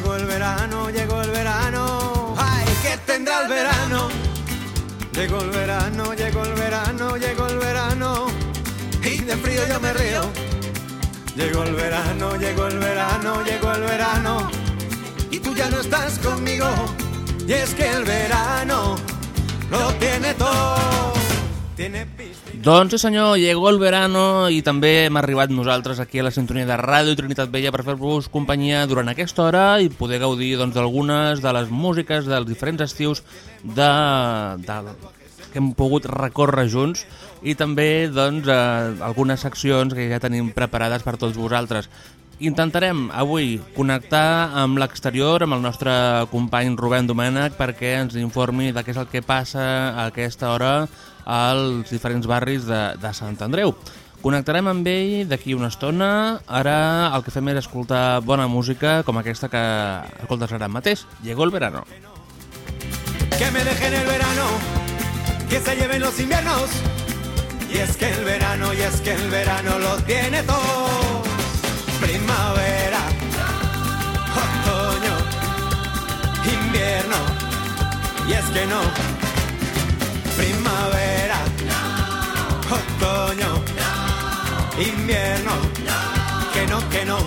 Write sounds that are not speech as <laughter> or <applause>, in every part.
llegó el verano, llegó el verano. ¡Ay, qué tendrá el verano! Llegó el verano, llegó el verano, llegó el verano. Y de frío yo me río. Llegó el verano, llegó el verano, llegó el verano. Y tú ya no estás conmigo. Y es que el verano lo tiene todo. Doncs sí senyor, llegó el verano i també hem arribat nosaltres aquí a la sintonia de Ràdio Trinitat Vella per fer-vos companyia durant aquesta hora i poder gaudir doncs, d'algunes de les músiques dels diferents estius de, de, que hem pogut recórrer junts i també doncs, eh, algunes seccions que ja tenim preparades per tots vosaltres. Intentarem avui connectar amb l'exterior, amb el nostre company Rubén Domènech, perquè ens informi de què és el que passa a aquesta hora als diferents barris de, de Sant Andreu. Connectarem amb ell d'aquí una estona. Ara el que fem és escoltar bona música, com aquesta que escoltes ara mateix. Llegó el verano. que me dejen el verano, que se lleven los inviernos. Y es que el verano, y es que el verano lo tiene todo. Primavera, otoño, invierno. Y es que no. Primavera, otoño, invierno. Que no, que no.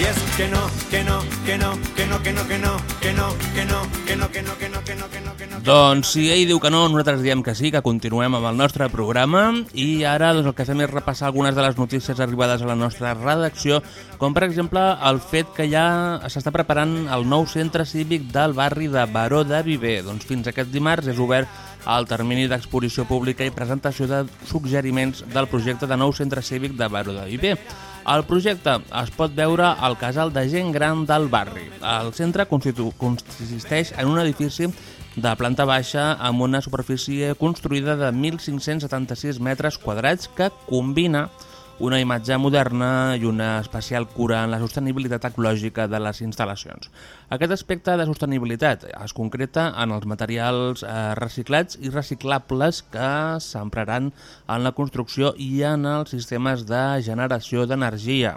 Y es que no, que no, que no, que no, que no, que no, que no, que no, que no, que no, que no, que no, que no, que no. Doncs si ell diu que no, nosaltres diem que sí, que continuem amb el nostre programa i ara doncs, el que fem és repassar algunes de les notícies arribades a la nostra redacció, com per exemple el fet que ja s'està preparant el nou centre cívic del barri de Baró de Viver. Doncs fins aquest dimarts és obert el termini d'exposició pública i presentació de suggeriments del projecte de nou centre cívic de Baró de Viver. El projecte es pot veure al casal de gent gran del barri. El centre consisteix en un edifici de planta baixa amb una superfície construïda de 1.576 metres quadrats que combina una imatge moderna i una especial cura en la sostenibilitat ecològica de les instal·lacions. Aquest aspecte de sostenibilitat es concreta en els materials eh, reciclats i reciclables que s'empraran en la construcció i en els sistemes de generació d'energia.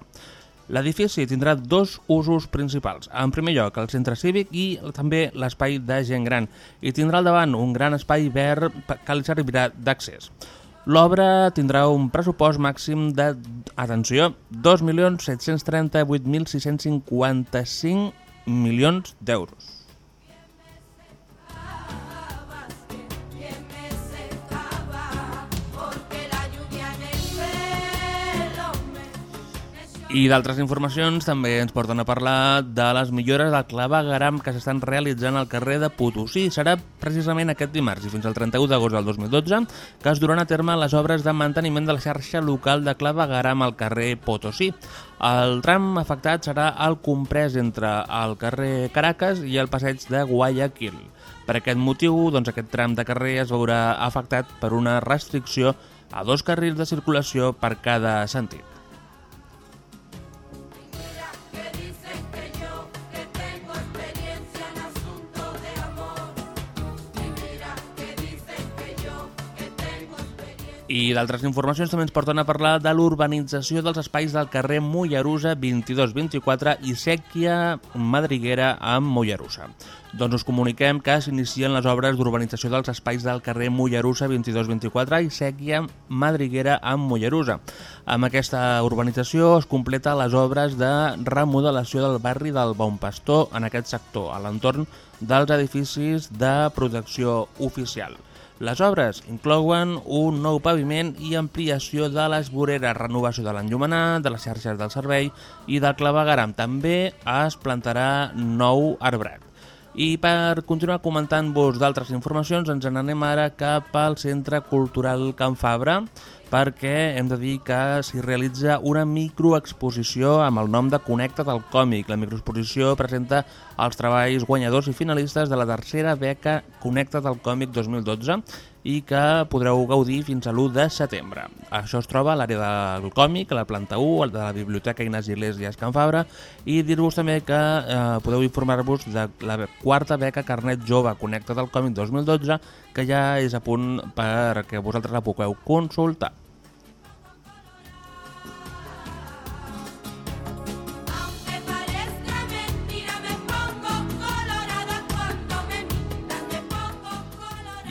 L'edifici tindrà dos usos principals. En primer lloc, el centre cívic i també l'espai de gent gran. I tindrà al davant un gran espai verd que li servirà d'accés. L'obra tindrà un pressupost màxim de, atenció, 2.738.655 milions d'euros. I d'altres informacions també ens porten a parlar de les millores del clavegaram que s'estan realitzant al carrer de Potosí. Serà precisament aquest dimarts i fins al 31 d'agost del 2012 que es duran a terme les obres de manteniment de la xarxa local de clavegaram al carrer Potosí. El tram afectat serà el comprès entre el carrer Caracas i el passeig de Guayaquil. Per aquest motiu, doncs, aquest tram de carrer es veurà afectat per una restricció a dos carrils de circulació per cada sentit. I d'altres informacions també ens porten a parlar de l'urbanització dels espais del carrer Mollerussa 22-24 i Sèquia Madriguera amb Mollerussa. Doncs us comuniquem que s'inicien les obres d'urbanització dels espais del carrer Mollerussa 22-24 i Sèquia Madriguera amb Mollerussa. Amb aquesta urbanització es completa les obres de remodelació del barri del Bon Pastor en aquest sector, a l'entorn dels edificis de protecció oficial. Les obres inclouen un nou paviment i ampliació de les voreres, renovació de l'enllumenat, de les xarxes del servei i del clavegaram. També es plantarà nou arbrat. I per continuar comentant-vos d'altres informacions, ens n'anem ara cap al Centre Cultural Can Fabra, perquè hem de dir que s'hi realitza una microexposició amb el nom de Connecta't al còmic. La microexposició presenta els treballs guanyadors i finalistes de la tercera beca Connecta't al còmic 2012 i que podreu gaudir fins a l'1 de setembre. Això es troba a l'àrea del còmic, a la planta 1, de la Biblioteca Ignasi Iglesias Can Fabra, i dir-vos també que eh, podeu informar-vos de la quarta beca Carnet Jove Connecta't al còmic 2012, que ja és a punt perquè vosaltres la pugueu consultar.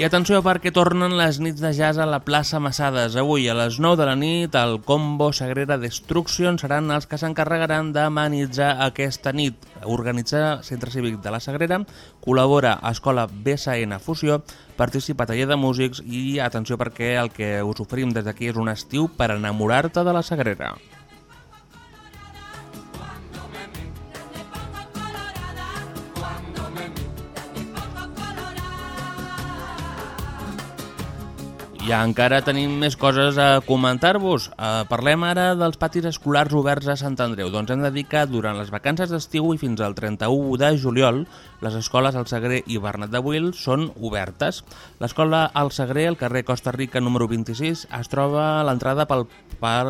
I atenció perquè tornen les nits de jazz a la plaça Massades. Avui a les 9 de la nit el combo Sagrera Destruction seran els que s'encarregaran d'amenitzar aquesta nit. Organitza Centre Cívic de la Sagrera, col·labora a Escola BSN Fusió, participa taller de músics i atenció perquè el que us oferim des d'aquí és un estiu per enamorar-te de la Sagrera. I encara tenim més coses a comentar-vos. Uh, parlem ara dels patis escolars oberts a Sant Andreu. Doncs hem de dir que durant les vacances d'estiu i fins al 31 de juliol les escoles al Sagrer i Bernat de Buil són obertes. L'escola al Sagrer, al carrer Costa Rica número 26, es troba a l'entrada per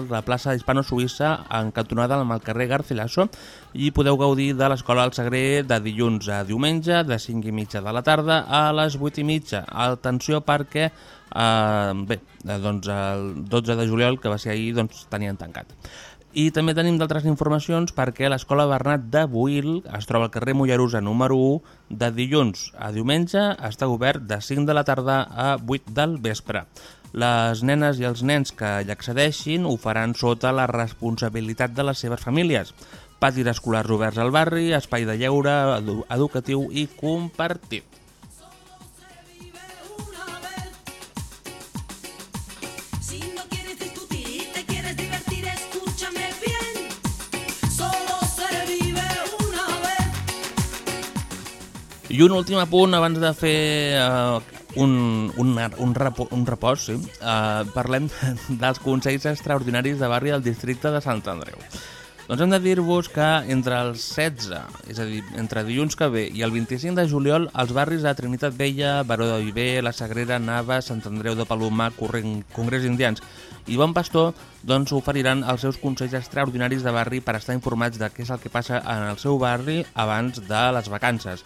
la plaça Hispano-Suïssa en cantonada amb el carrer Garcilaso i podeu gaudir de l'escola al Sagrer de dilluns a diumenge de 5 i mitja de la tarda a les 8 i mitja. Atenció perquè Uh, bé, eh, doncs el 12 de juliol, que va ser ahir, doncs tenien tancat. I també tenim d'altres informacions perquè l'Escola Bernat de Buil es troba al carrer Mollerusa número 1 de dilluns a diumenge, està obert de 5 de la tarda a 8 del vespre. Les nenes i els nens que hi accedeixin ho faran sota la responsabilitat de les seves famílies. Patis escolars oberts al barri, espai de lleure, educatiu i compartit. I un últim apunt abans de fer uh, un, un, un, repo, un repòs, sí. uh, parlem <laughs> dels Consells Extraordinaris de Barri del districte de Sant Andreu. Doncs hem de dir-vos que entre els 16, és a dir, entre dilluns que ve i el 25 de juliol, els barris de Trinitat Vella, Baró de Viver, La Sagrera, Nava, Sant Andreu de Palomar, Corrent, Congrés Indians i Bon Pastor doncs, oferiran els seus consells extraordinaris de barri per estar informats de què és el que passa en el seu barri abans de les vacances.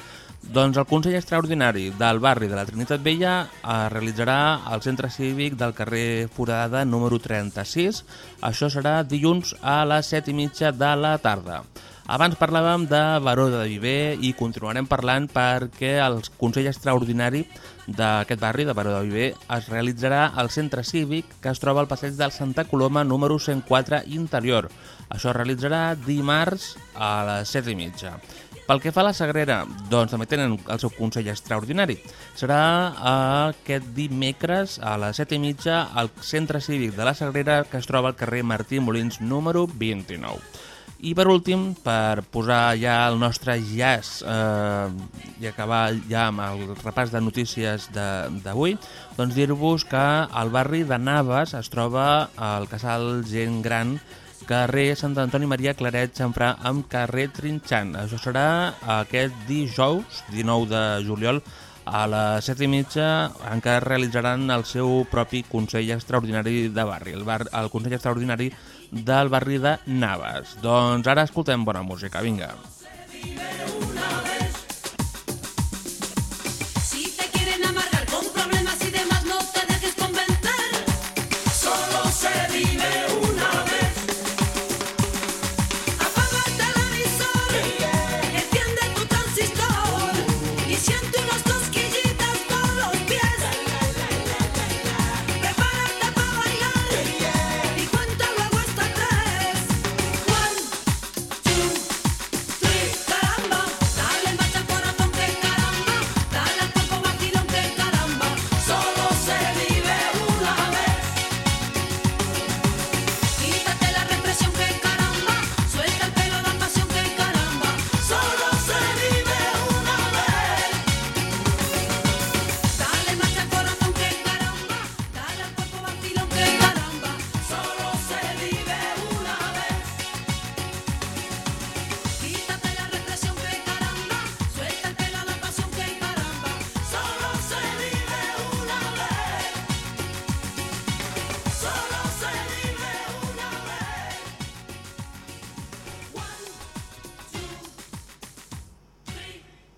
Doncs el Consell Extraordinari del barri de la Trinitat Vella es realitzarà al centre cívic del carrer Foradada número 36. Això serà dilluns a les 7 i mitja de la tarda. Abans parlàvem de Baró de Viver i continuarem parlant perquè el Consell Extraordinari d'aquest barri, de Baró de Viver, es realitzarà al centre cívic que es troba al passeig del Santa Coloma número 104 interior. Això es realitzarà dimarts a les 7 i mitja. Pel que fa a la Sagrera, doncs també tenen el seu Consell Extraordinari. Serà aquest dimecres a les 7 i mitja al Centre Cívic de la Sagrera que es troba al carrer Martí Molins número 29. I per últim, per posar ja el nostre jazz eh, i acabar ja amb el repàs de notícies d'avui, doncs dir-vos que al barri de Naves es troba el casal Gent Gran carrer Sant Antoni Maria Claret Xanfrà amb carrer Trinxant. Això serà aquest dijous, 19 de juliol, a les 7 i mitja encara realitzaran el seu propi Consell Extraordinari de Barri, el, bar, el Consell Extraordinari del barri de Navas. Doncs ara escoltem bona música, vinga. Vinga.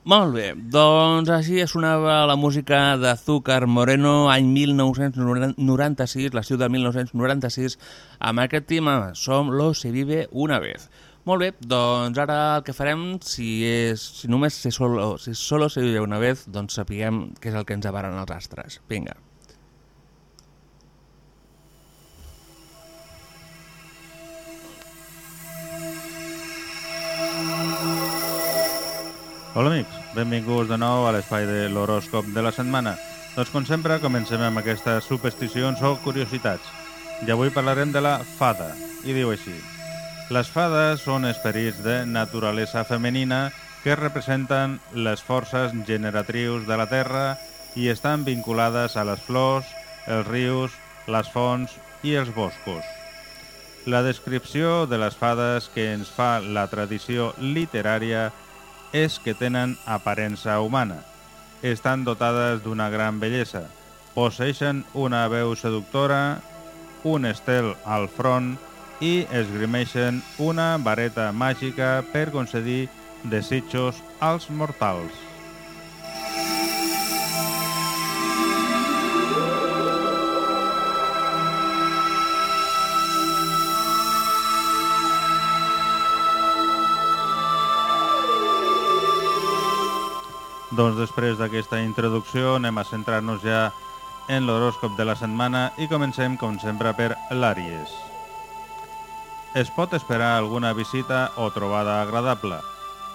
Molt bé, doncs així sonava la música d'Azúcar Moreno any 1996, l'estiu de 1996, amb aquest tema, Som los se vive una vez. Molt bé, doncs ara el que farem, si, és, si només si solo, si solo se vive una vez, doncs sapiguem què és el que ens avaren els astres. Vinga. Hola amics, benvinguts de nou a l'espai de l'horòscop de la setmana. Doncs com sempre comencem amb aquestes supersticions o curiositats. I avui parlarem de la fada, i diu així. Les fades són esperits de naturalesa femenina que representen les forces generatrius de la terra i estan vinculades a les flors, els rius, les fonts i els boscos. La descripció de les fades que ens fa la tradició literària és que tenen aparença humana. Estan dotades d'una gran bellesa. Posseixen una veu seductora, un estel al front i esgrimeixen una vareta màgica per concedir desitjos als mortals. Doncs després d'aquesta introducció anem a centrar-nos ja en l'horòscop de la setmana i comencem, com sempre, per l'Àries. Es pot esperar alguna visita o trobada agradable,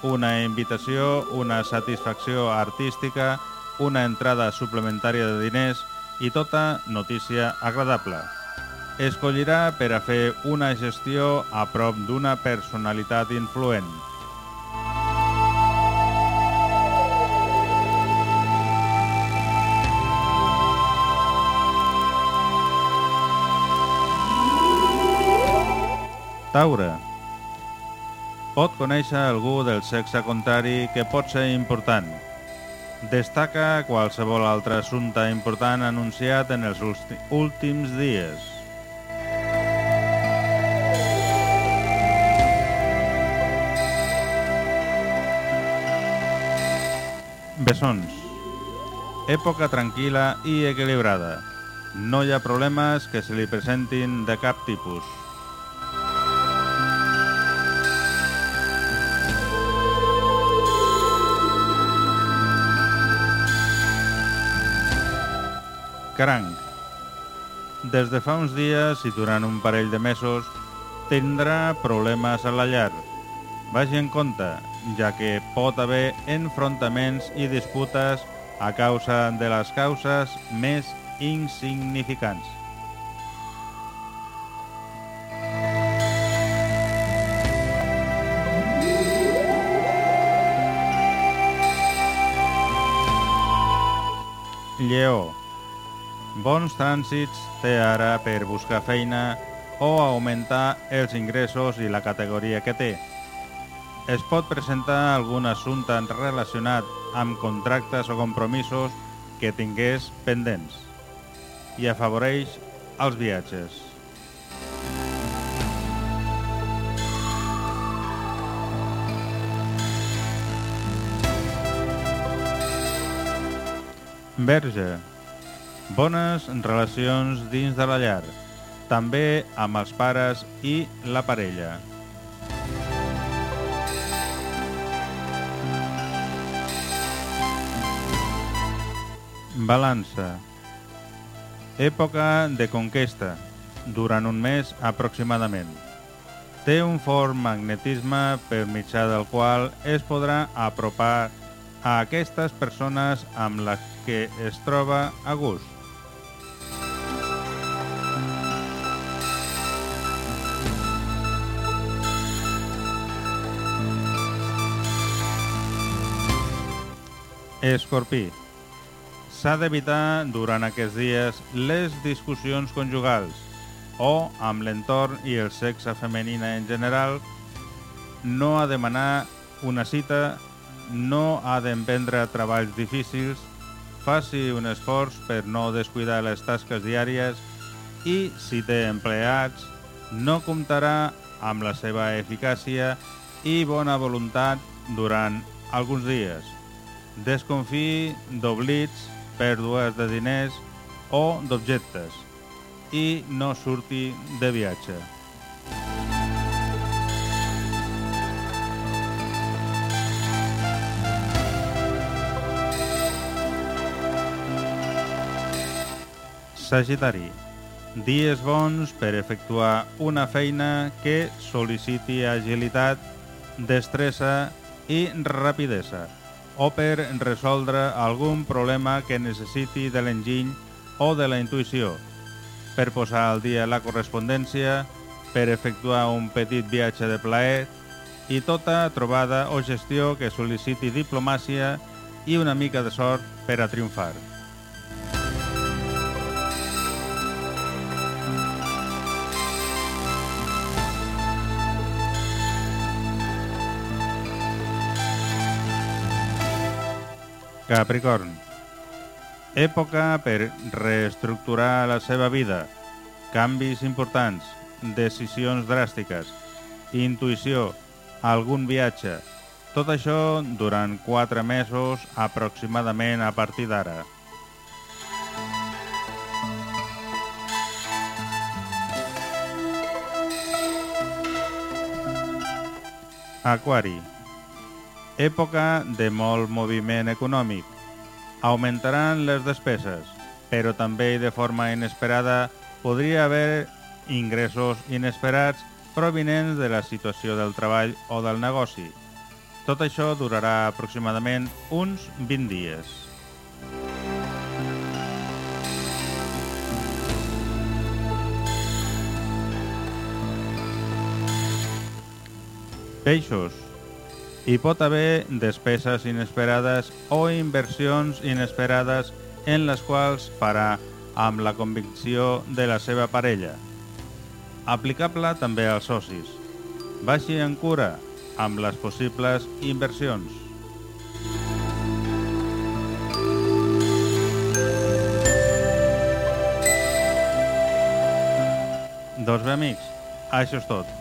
una invitació, una satisfacció artística, una entrada suplementària de diners i tota notícia agradable. Escollirà per a fer una gestió a prop d'una personalitat influent. Taure. Pot conèixer algú del sexe contrari que pot ser important. Destaca qualsevol altre assumpte important anunciat en els últims dies. Bessons. Època tranquil·la i equilibrada. No hi ha problemes que se li presentin de cap tipus. Cranc. Des de fa uns dies i durant un parell de mesos tindrà problemes a la llar. Vagi en compte, ja que pot haver enfrontaments i disputes a causa de les causes més insignificants. Lleó Bons trànsits té ara per buscar feina o augmentar els ingressos i la categoria que té. Es pot presentar algun assumpte relacionat amb contractes o compromisos que tingués pendents i afavoreix els viatges. Verge Bones relacions dins de la llar, també amb els pares i la parella. Balança. Època de conquesta, durant un mes aproximadament. Té un fort magnetisme per mitjà del qual es podrà apropar a aquestes persones amb les que es troba a gust. Escorpí. S'ha d'evitar durant aquests dies les discussions conjugals o amb l'entorn i el sexe femenina en general, no ha de demanar una cita, no ha d'emprendre treballs difícils, faci un esforç per no descuidar les tasques diàries i, si té empleats, no comptarà amb la seva eficàcia i bona voluntat durant alguns dies desconfiï d'oblits, pèrdues de diners o d'objectes i no surti de viatge. Sagitari. Dies bons per efectuar una feina que sol·liciti agilitat, destressa i rapidesa o per resoldre algun problema que necessiti de l'enginy o de la intuïció, per posar al dia la correspondència, per efectuar un petit viatge de plaer i tota trobada o gestió que sol·liciti diplomàcia i una mica de sort per a triomfar. Capricorn. Època per reestructurar la seva vida, canvis importants, decisions dràstiques, intuïció, algun viatge. Tot això durant quatre mesos aproximadament a partir d'ara. Aquari. Època de molt moviment econòmic. Augmentaran les despeses, però també de forma inesperada podria haver ingressos inesperats provinents de la situació del treball o del negoci. Tot això durarà aproximadament uns 20 dies. Peixos. Hi pot haver despeses inesperades o inversions inesperades en les quals farà amb la convicció de la seva parella. Aplicable també als socis. Baixi en cura amb les possibles inversions. Doncs bé, amics, això és tot.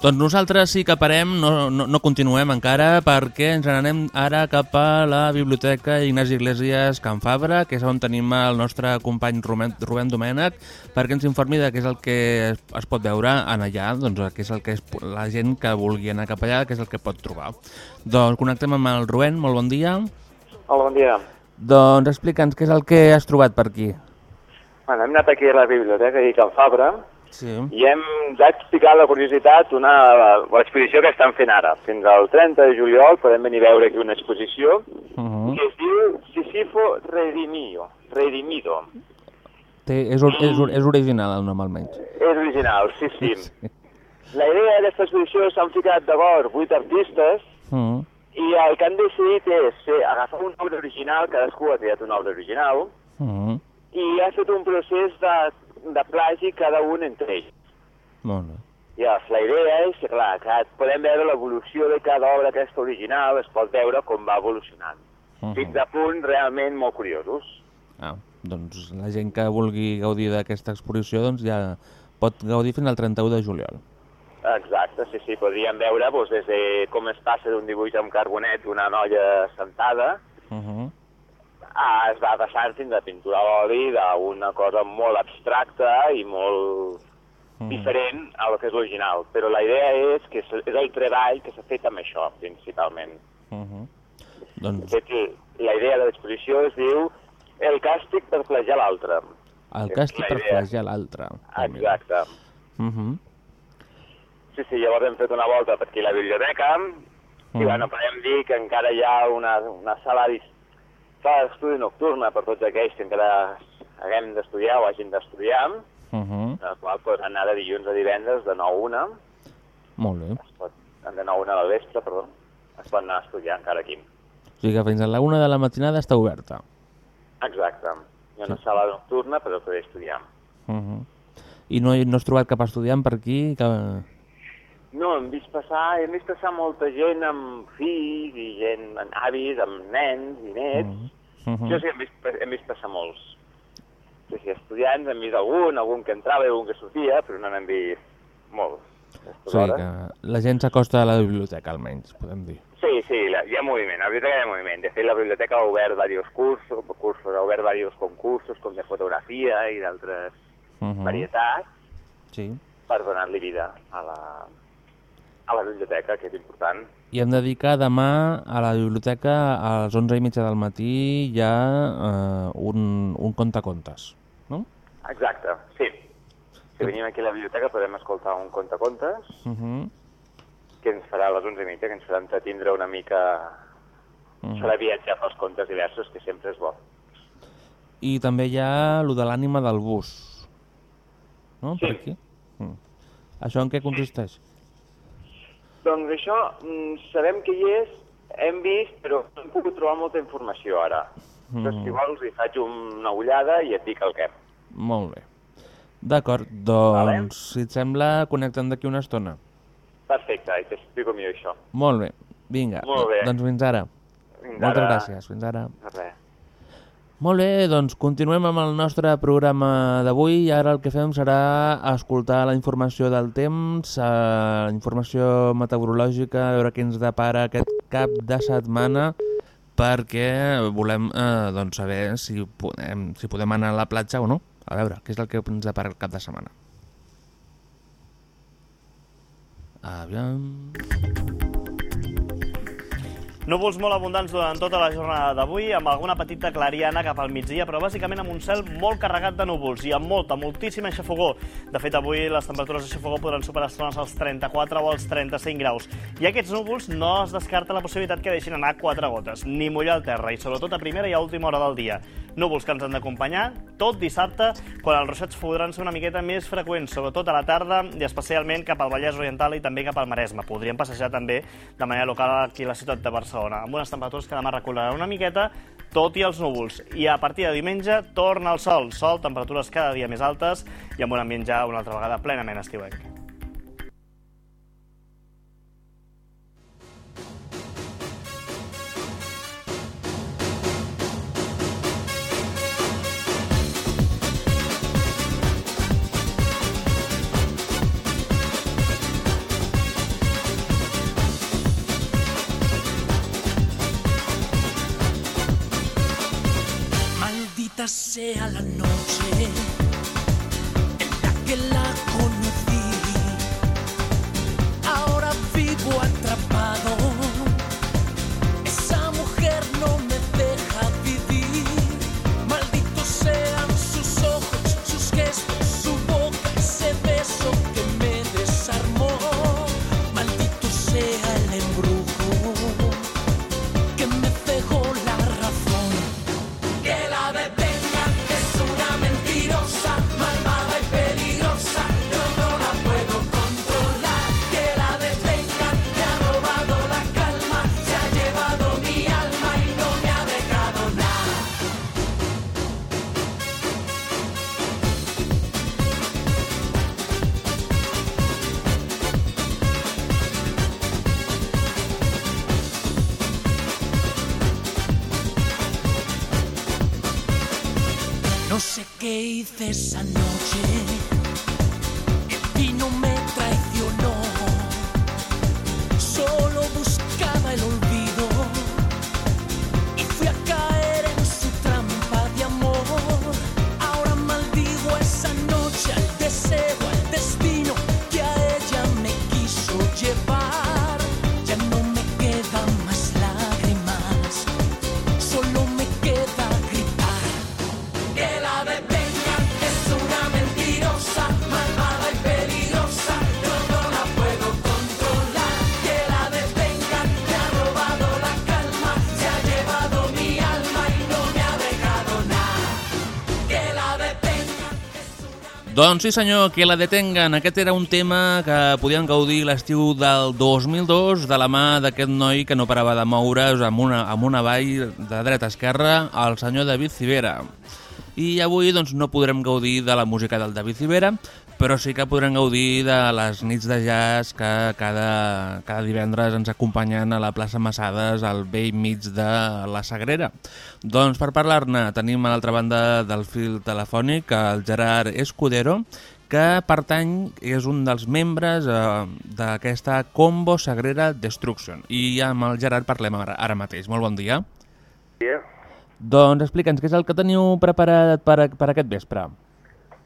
Doncs nosaltres sí que parem, no, no, no continuem encara, perquè ens n'anem ara cap a la Biblioteca Ignasi Iglesias Can Fabra, que és on tenim el nostre company Rubén, Rubén Domènech, perquè ens informi de què és el que es, es pot veure en allà, doncs què és el que és la gent que vulgui anar cap allà, què és el que pot trobar. Doncs connectem amb el Rubén, molt bon dia. Hola, bon dia. Doncs explica'ns què és el que has trobat per aquí. Bueno, hem anat aquí a la biblioteca i Can Fabra Sí. i hem ja explicat la curiositat una l'exposició que estan fent ara. Fins al 30 de juliol podem venir a veure aquí una exposició Uh -huh. que es diu Sisifo Redimio. Redimido. Té, és, or- és, or- és original el nom almenys. És original, sí, sí. La idea d'aquesta exposició s'han ficat d'acord vuit artistes Uh -huh. i el que han decidit és fer, agafar un obra original, cadascú ha triat una obra original, Uh -huh. i ha fet un procés de, de plagi cada un entre ells. Molt bé. Llavors, la idea és que, clar, que podem veure l'evolució de cada obra aquesta original, es pot veure com va evolucionant. Uh -huh. Fins a punts realment molt curiosos. Ah, doncs la gent que vulgui gaudir d'aquesta exposició doncs ja pot gaudir fins al 31 de juliol. Exacte, sí, sí, podríem veure doncs, des de com es passa d'un dibuix amb carbonet d'una noia sentada Uh -huh. A, es va passant fins a pintura a l'oli d'una cosa molt abstracta i molt, diferent a lo que és l'original. Però la idea és que és el treball que s'ha fet amb això, principalment. Uh -huh. De Doncs fet, la idea de l'exposició es diu El càstig per flagelar l'altre. el càstig per idea. flagelar l'altre. Exacte. Uh -huh. Sí, sí, llavors hem fet una volta per aquí a la biblioteca Mm. i bueno, podem dir que encara hi ha una, una sala d'is- sala d'estudi nocturna per tots aquells que encara haguem d'estudiar o hagin d'estudiar, Uh -huh. la qual pot anar de dilluns a divendres de 9 a 1, Molt bé. es pot, de 9 a 1 del vespre, perdó, es pot anar a estudiar encara aquí. O sigui que fins a la una de la matinada està oberta. Exacte. Hi ha una sala nocturna per poder estudiar. Uh -huh. I no, no has trobat cap estudiant per aquí? Que... No, hem vist passar, hem vist passar molta gent amb fills i gent amb avis, amb nens i nets. Uh -huh. Sí, sí, hem vist, hem vist passar molts. Sí, sí, estudiants, hem vist algun, algun que entrava i algun que sortia, però no n'hem vist molts. O sigui que la gent s'acosta a la biblioteca, almenys, podem dir. Sí, sí, la, hi ha moviment, a la biblioteca hi ha moviment. De fet, la biblioteca ha obert diversos cursos, cursos ha obert diversos concursos, com de fotografia i d'altres Uh -huh. varietats, Sí. per donar-li vida a la, a la biblioteca, que és important. I hem de dir que demà a la biblioteca a les 11 i mitja del matí hi ha eh, un, un contacontes, no? Exacte, sí. Si venim aquí a la biblioteca podem escoltar un contacontes Uh -huh. que ens farà a les 11 i mitja, que ens farà entretindre una mica... Uh Serà viatjar pels contes diversos, que sempre és bo. I també hi ha lo de l'ànima del bus, no? Per Sí. aquí. Mm. Això en què consisteix? Doncs això, mm, sabem que hi és, hem vist, però no hem pogut trobar molta informació ara. Mm. Però si vols hi faig una ullada i et dic el què. Molt bé. D'acord, doncs, si et sembla, connectem d'aquí una estona. Perfecte, i t'explico millor això. Molt bé, vinga. Molt bé. Doncs fins ara. Fins Moltes ara. gràcies, fins ara. De Res. Molt bé, doncs continuem amb el nostre programa d'avui i ara el que fem serà escoltar la informació del temps, eh, la informació meteorològica, a veure què ens depara aquest cap de setmana perquè volem eh, doncs, saber si podem, si podem anar a la platja o no. A veure, què és el que ens depara el cap de setmana. Aviam... Núvols molt abundants durant tota la jornada d'avui, amb alguna petita clariana cap al migdia, però bàsicament amb un cel molt carregat de núvols i amb molta, moltíssima aixafogó. De fet, avui les temperatures d'aixafogó podran superar estones als 34 o als 35 graus. I aquests núvols no es descarta la possibilitat que deixin anar quatre gotes, ni mullar el terra, i sobretot a primera i a última hora del dia. Núvols que ens han d'acompanyar tot dissabte, quan els ruixats podran ser una miqueta més freqüents, sobretot a la tarda i especialment cap al Vallès Oriental i també cap al Maresme. Podrien passejar també de manera local aquí a la ciutat de Barcelona, amb unes temperatures que demà recularan una miqueta, tot i els núvols. I a partir de diumenge torna el sol. Sol, temperatures cada dia més altes i amb un ambient ja una altra vegada plenament estiuenc. Sea la noche veces a no Doncs sí senyor, que la detengan. Aquest era un tema que podien gaudir l'estiu del 2002 de la mà d'aquest noi que no parava de moure's amb una, amb una vall de dreta a esquerra, el senyor David Civera. I avui doncs, no podrem gaudir de la música del David Civera, però sí que podrem gaudir de les nits de jazz que cada, cada divendres ens acompanyen a la plaça Massades al vell mig de la Sagrera. Doncs per parlar-ne tenim a l'altra banda del fil telefònic el Gerard Escudero, que pertany, és un dels membres eh, d'aquesta Combo Sagrera Destruction. I amb el Gerard parlem ara, ara mateix. Molt bon dia. dia. Doncs explica'ns, què és el que teniu preparat per, a, per aquest vespre?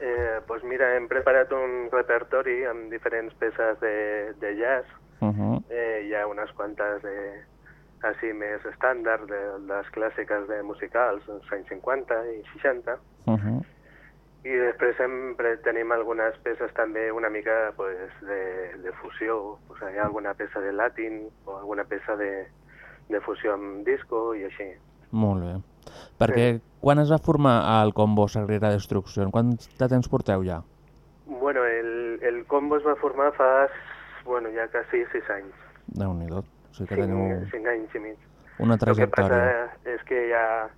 Eh, pues mira, hem preparat un repertori amb diferents peces de, de jazz. Uh -huh. Eh, hi ha unes quantes de, així més estàndard de les clàssiques de musicals, dels anys 50 i 60. Uh -huh. I després sempre tenim algunes peces també una mica pues, de, de fusió. O sigui, hi ha alguna peça de latin o alguna peça de, de fusió amb disco i així. Molt bé. Perquè quan es va formar el combo Sagrera Destruction? Quant de temps porteu ja? Bueno, el, el combo es va formar fa, bueno, ja quasi sis anys. Déu-n'hi-do. O sigui que Cinc, teniu cinc anys i mig. una El que trajectòria. passa és que ja...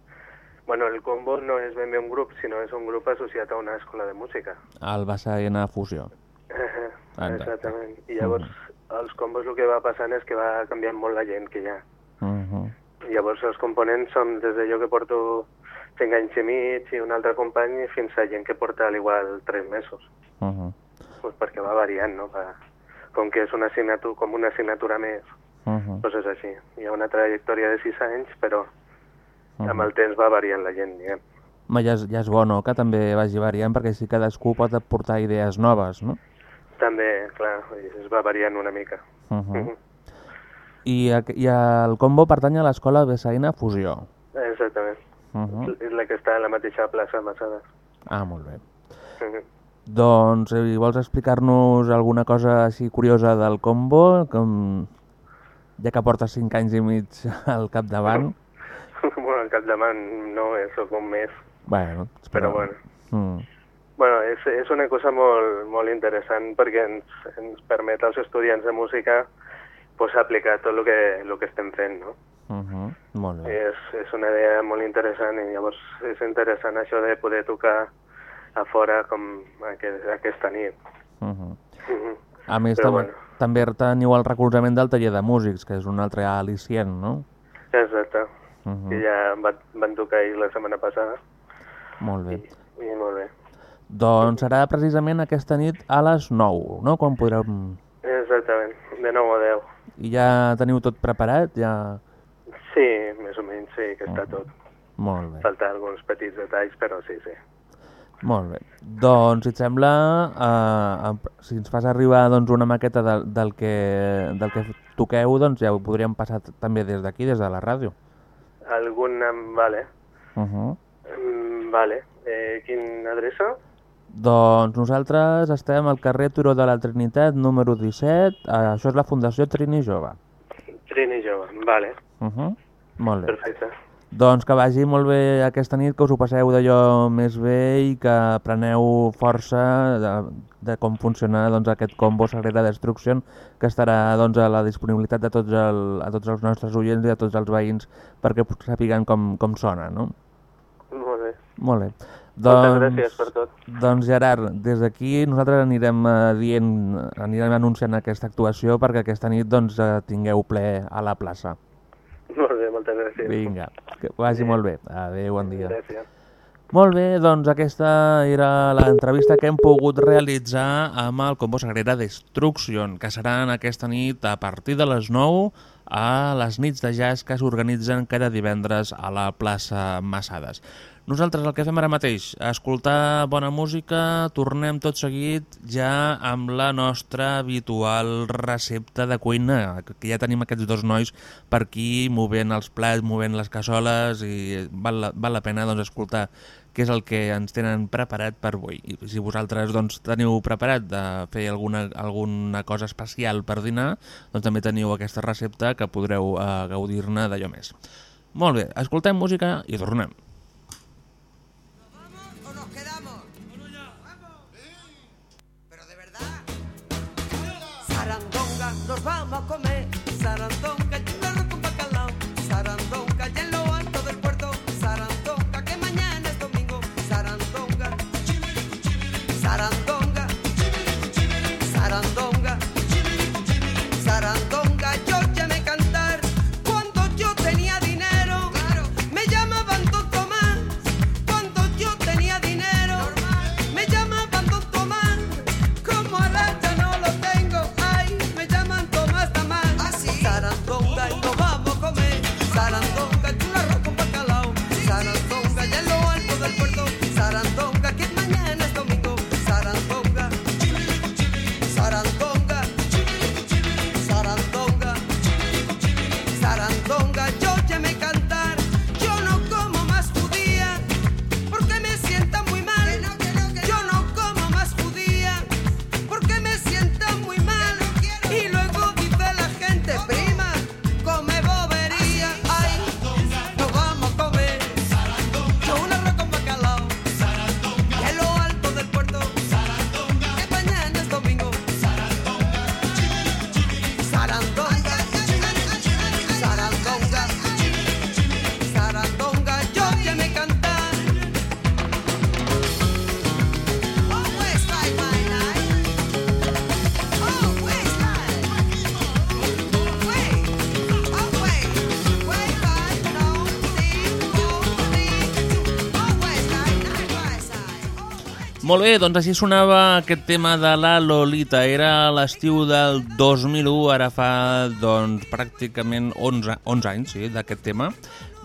Bueno, el combo no és ben bé un grup, sinó és un grup associat a una escola de música. El Bassaena Fusió. <laughs> Exacte. Exactament. I llavors, els combos el que va passant és que va canviant molt la gent que hi ha. Uh -huh. Llavors els components són des de jo que porto 5 anys i mig i un altre company fins a gent que porta al igual 3 mesos. Uh -huh. Pues perquè va variant, no? Va... Com que és una assignatura, com una assignatura més, Uh -huh. doncs és així. Hi ha una trajectòria de 6 anys, però amb el temps va variant la gent, diguem. Ma, ja, és, ja és bo, no?, que també vagi variant, perquè així cadascú pot aportar idees noves, no? També, clar, es va variant una mica. Uh -huh. Mhm. I, a- I el combo pertany a l'escola Bassaena Fusió. Exactament. Uh -huh. És la que està a la mateixa plaça Massades. Ah, molt bé. Mhm. Doncs, eh, vols explicar-nos alguna cosa així curiosa del combo, com... ja que portes 5 anys i mig al capdavant? <laughs> bueno, al capdavant no, és com més. Bueno, Però bueno. Mm. Bueno, és, és una cosa molt, molt interessant perquè ens, ens permet als estudiants de música pues, aplicar tot el que, el que estem fent, no? Uh -huh. Molt bé. És, és una idea molt interessant i llavors és interessant això de poder tocar a fora com aquest, aquesta nit. Uh -huh. Mhm. A més, també, bueno. també teniu el recolzament del taller de músics, que és un altre al·licient, no? Exacte. Uh -huh. I ja van, van tocar ahir la setmana passada Molt bé. i molt bé. Doncs serà precisament aquesta nit a les 9, no? Quan podreu... Exactament, de 9 a 10. I ja teniu tot preparat? Ja... Sí, més o menys sí, que està tot. Molt bé. Falta alguns petits detalls, però sí, sí. Molt bé. Doncs, si et sembla, eh, si ens fas arribar doncs, una maqueta del, del, que, del que toqueu, doncs ja ho podríem passar també des d'aquí, des de la ràdio. Algun... Vale. Uh -huh. Mm, Vale. Eh, quina adreça? Doncs nosaltres estem al carrer Turó de la Trinitat, número 17. Eh, això és la Fundació Trini Jove. Trini Jove. Vale. Uh -huh. Molt bé. Perfecte. Doncs que vagi molt bé aquesta nit, que us ho passeu d'allò més bé i que preneu força de, de com funciona doncs, aquest combo Sagrera Destruction, que estarà doncs, a la disponibilitat de tots, el, a tots els nostres oients i a tots els veïns perquè sapiguen com, com sona, no? Molt bé. Molt bé. Moltes gràcies per tot. Doncs Gerard, des d'aquí nosaltres anirem eh, dient, anirem anunciant aquesta actuació perquè aquesta nit doncs, eh, tingueu ple a la plaça. Molt bé, moltes gràcies. Vinga, que vagi molt bé. Adéu, bon dia. Gràcies. Molt bé, doncs aquesta era l'entrevista que hem pogut realitzar amb el Combo Sagrera Destruction, que seran aquesta nit a partir de les 9 a les nits de jazz que s'organitzen cada divendres a la plaça Massades. Nosaltres el que fem ara mateix, escoltar bona música, tornem tot seguit ja amb la nostra habitual recepta de cuina, que ja tenim aquests dos nois per aquí movent els plats, movent les cassoles i val la, val la pena doncs, escoltar què és el que ens tenen preparat per avui. I si vosaltres doncs, teniu preparat de fer alguna, alguna cosa especial per dinar, doncs també teniu aquesta recepta que podreu eh, gaudir-ne d'allò més. Molt bé, escoltem música i tornem. sarandonga, nos vamos a comer sarandonga, chicharrón con bacalao, sarandonga. Molt bé, doncs així sonava aquest tema de la Lolita. Era l'estiu del 2001, ara fa doncs, pràcticament 11, 11 anys sí, d'aquest tema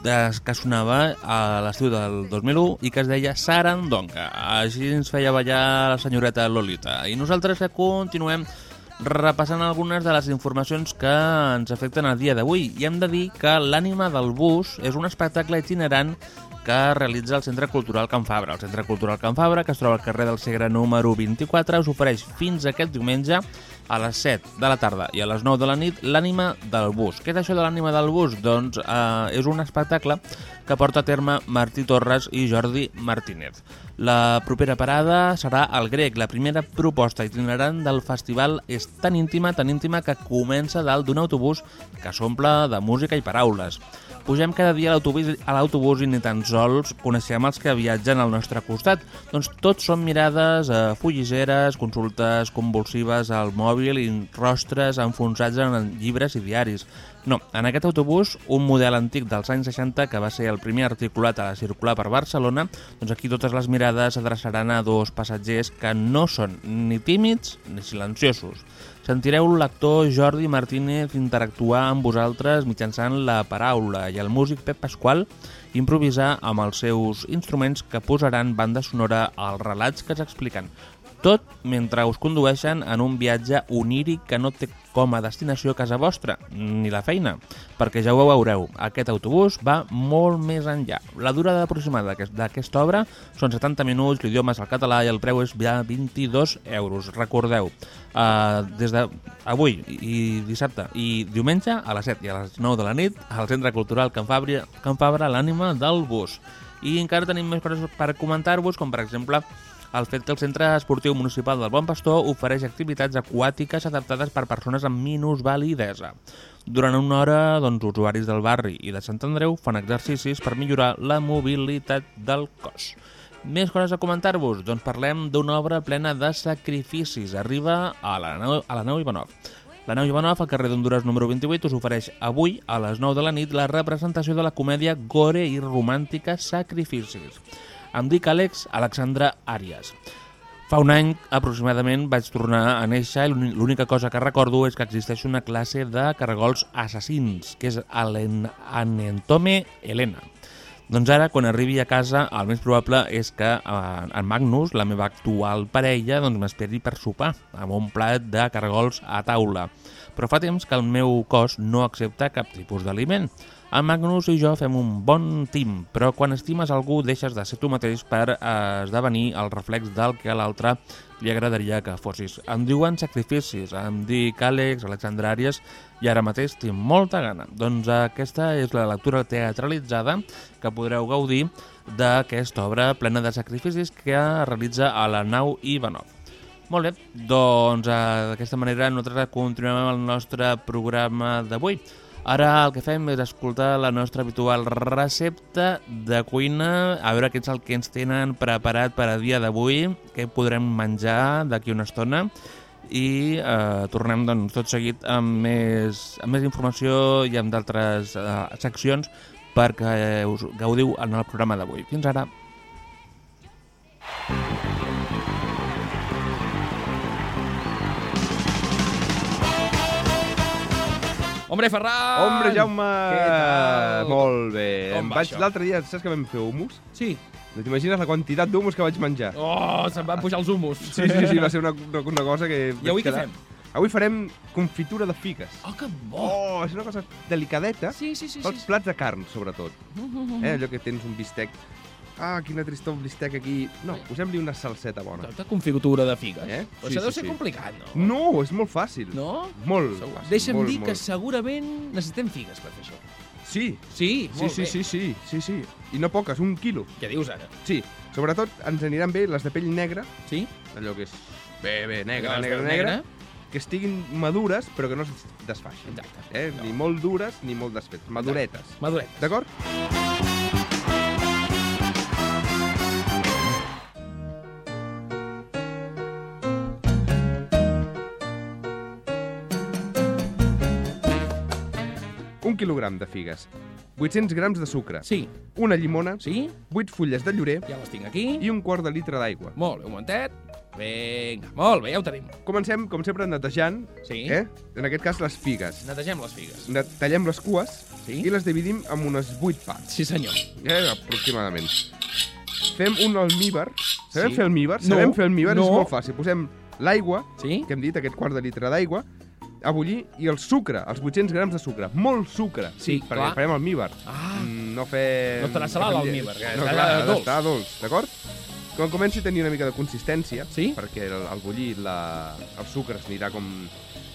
que sonava a l'estiu del 2001 i que es deia Sarandonga. Així ens feia ballar la senyoreta Lolita. I nosaltres que continuem repassant algunes de les informacions que ens afecten el dia d'avui. I hem de dir que l'ànima del bus és un espectacle itinerant que realitza el Centre Cultural Can Fabra. El Centre Cultural Can Fabra, que es troba al carrer del Segre número 24, us ofereix fins aquest diumenge a les 7 de la tarda i a les 9 de la nit l'ànima del bus. Què és això de l'ànima del bus? Doncs eh, és un espectacle que porta a terme Martí Torres i Jordi Martínez. La propera parada serà el grec. La primera proposta itinerant del festival és tan íntima, tan íntima que comença dalt d'un autobús que s'omple de música i paraules. Pugem cada dia a l'autobús i ni tan sols coneixem els que viatgen al nostre costat. Doncs tots són mirades eh, fulliseres, consultes convulsives al mòbil i rostres enfonsats en llibres i diaris. No, en aquest autobús, un model antic dels anys 60 que va ser el primer articulat a circular per Barcelona, doncs aquí totes les mirades s'adreçaran a dos passatgers que no són ni tímids ni silenciosos. Sentireu l'actor Jordi Martínez interactuar amb vosaltres mitjançant la paraula i el músic Pep Pasqual improvisar amb els seus instruments que posaran banda sonora als relats que s'expliquen. Tot mentre us condueixen en un viatge oníric que no té com a destinació casa vostra, ni la feina, perquè ja ho veureu, aquest autobús va molt més enllà. La durada aproximada d'aquest- d'aquesta obra són 70 minuts, l'idioma és el català i el preu és ja 22 euros. Recordeu, eh, des d'avui i dissabte i diumenge a les 7 i a les 9 de la nit al Centre Cultural Can Fabra, Can Fabra l'ànima del bus. I encara tenim més coses per comentar-vos, com per exemple el fet que el Centre Esportiu Municipal del Bon Pastor ofereix activitats aquàtiques adaptades per persones amb minusvalidesa. Durant una hora, doncs, usuaris del barri i de Sant Andreu fan exercicis per millorar la mobilitat del cos. Més coses a comentar-vos? Doncs parlem d'una obra plena de sacrificis. Arriba a la nau, a la nau Ivanov. La nau Ivanov, al carrer d'Honduras número 28, us ofereix avui, a les 9 de la nit, la representació de la comèdia gore i romàntica Sacrificis. Em dic Àlex Alexandra Àrias. Fa un any, aproximadament, vaig tornar a néixer i l'úni- l'única cosa que recordo és que existeix una classe de caragols assassins, que és l'en- Anentome Helena. Doncs ara, quan arribi a casa, el més probable és que eh, en Magnus, la meva actual parella, doncs m'esperi per sopar, amb un plat de caragols a taula. Però fa temps que el meu cos no accepta cap tipus d'aliment. En Magnus i jo fem un bon team, però quan estimes algú deixes de ser tu mateix per eh, esdevenir el reflex del que a l'altre li agradaria que fossis. Em diuen sacrificis, em dic Àlex, Alexandre Àries, i ara mateix tinc molta gana. Doncs aquesta és la lectura teatralitzada que podreu gaudir d'aquesta obra plena de sacrificis que realitza a la nau Ivanov. Molt bé, doncs eh, d'aquesta manera nosaltres continuem amb el nostre programa d'avui. Ara el que fem és escoltar la nostra habitual recepta de cuina, a veure què és el que ens tenen preparat per a dia d'avui, què podrem menjar d'aquí una estona, i eh, tornem doncs, tot seguit amb més, amb més informació i amb d'altres eh, seccions perquè us gaudiu en el programa d'avui. Fins ara. Hombre, Ferran! Hombre, Jaume! Què tal? Molt bé. Com va vaig l'altre dia, saps que vam fer humus? Sí. No t'imagines la quantitat d'humus que vaig menjar? Oh, se'n van pujar els humus. Sí, sí, sí, va ser una, una, una cosa que... I avui vaig què quedar- fem? Avui farem confitura de figues. Oh, que bo! Oh, és una cosa delicadeta. Sí, sí, sí. Pels sí. plats de carn, sobretot. Mm. Eh, allò que tens un bistec. Ah, quina tristor un bistec aquí. No, posem-li una salseta bona. Tota confitura de figues. Eh? Però Sí, això deu sí, ser sí. complicat, no? No, és molt fàcil. No? Molt Segur. fàcil. Deixa'm molt, dir que molt. segurament necessitem figues per fer això. Sí, Sí, sí, sí, sí, sí, sí, sí. I no poques, un quilo. Què dius ara? Sí, sobretot ens aniran bé les de pell negra, Sí? allò que és bé, bé, negra, de negra, negra, que estiguin madures però que no es desfaixin. Exacte. Eh? No. Ni molt dures ni molt desfetes, maduretes. Maduretes. D'acord? Un quilogram de figues, 800 grams de sucre, Sí. una llimona, Sí? 8 fulles de llorer Ja les tinc aquí. i un quart de litre d'aigua. Molt bé, un momentet. Vinga, molt bé, ja ho tenim. Comencem, com sempre, netejant, Sí. eh? en aquest cas, les figues. Netegem les figues. Ne- Tallem les cues Sí. i les dividim en unes 8 parts, Sí, senyor. eh? aproximadament. Fem un almíbar. Sabem Sí. fer almíbar? No, Sabem fer almíbar? no. És molt fàcil. Posem l'aigua, Sí? que hem dit, aquest quart de litre d'aigua, a bullir, i el sucre, els 800 grams de sucre. Molt sucre, Sí, perquè clar. farem almíbar. Ah, Mm, No fem... No estarà salat l'almíbar, que No, clar, ha dolç. d'estar dolç, d'acord? Quan comenci a tenir una mica de consistència, Sí? perquè el, al bullir la, el sucre s'anirà com,